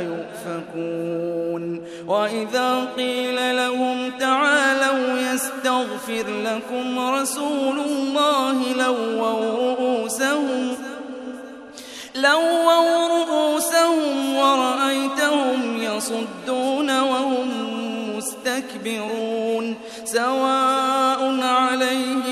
يؤفكون. وإذا قيل لهم تعالوا يستغفر لكم رسول الله لووا رؤوسهم لووا رؤوسهم ورأيتهم يصدون وهم مستكبرون. سواء عليهم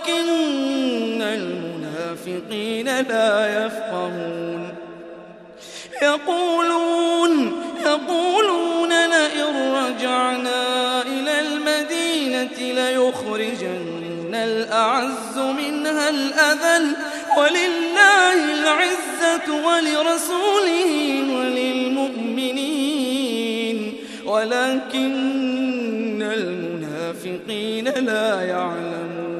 ولكن المنافقين لا يفقهون. يقولون يقولون لئن رجعنا إلى المدينة ليخرجن الأعز منها الأذل ولله العزة ولرسوله وللمؤمنين. ولكن المنافقين لا يعلمون.